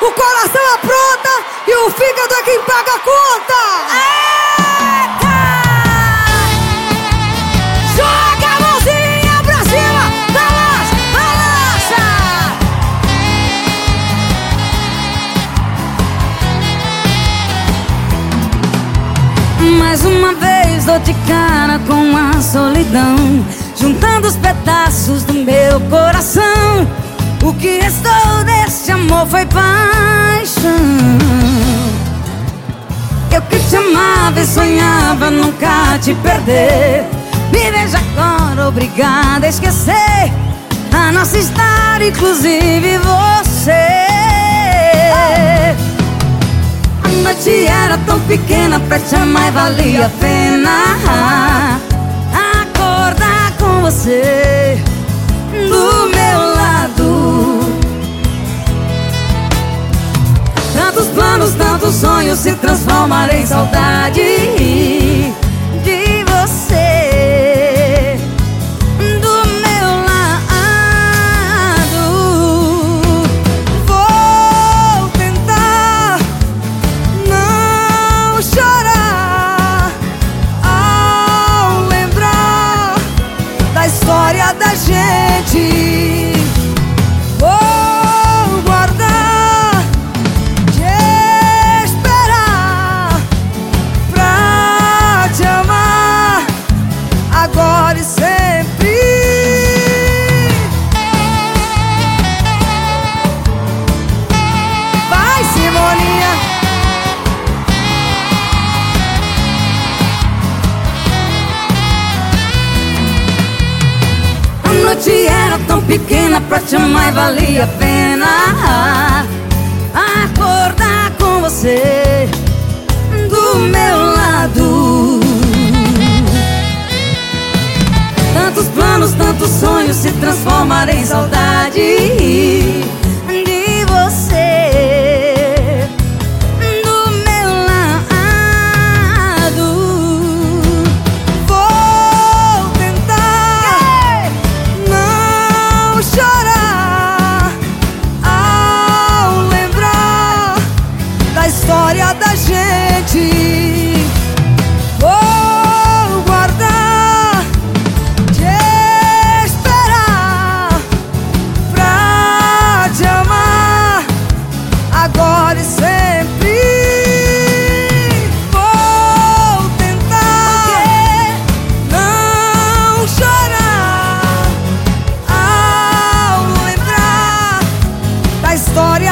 o coração apronta e o fígado é quem paga a conta. Eita! Joga a mãozinha pra cima, balança, balança. Mais uma vez dou de cara com a solidão Juntando os pedaços do meu coração O que restou desse amor foi paixão. Eu que te amava e sonhava nunca te perder. Me vejo agora obrigada a esquecer A nossa história, inclusive você. A noite era tão pequena pra te amar valia a pena. Acordar com você Tantos planos, tantos sonhos se transformaram em saudade pequena pra te amar e valia a pena Acordar com você do meu lado. Tantos planos, tantos sonhos se transformaram em saudade história.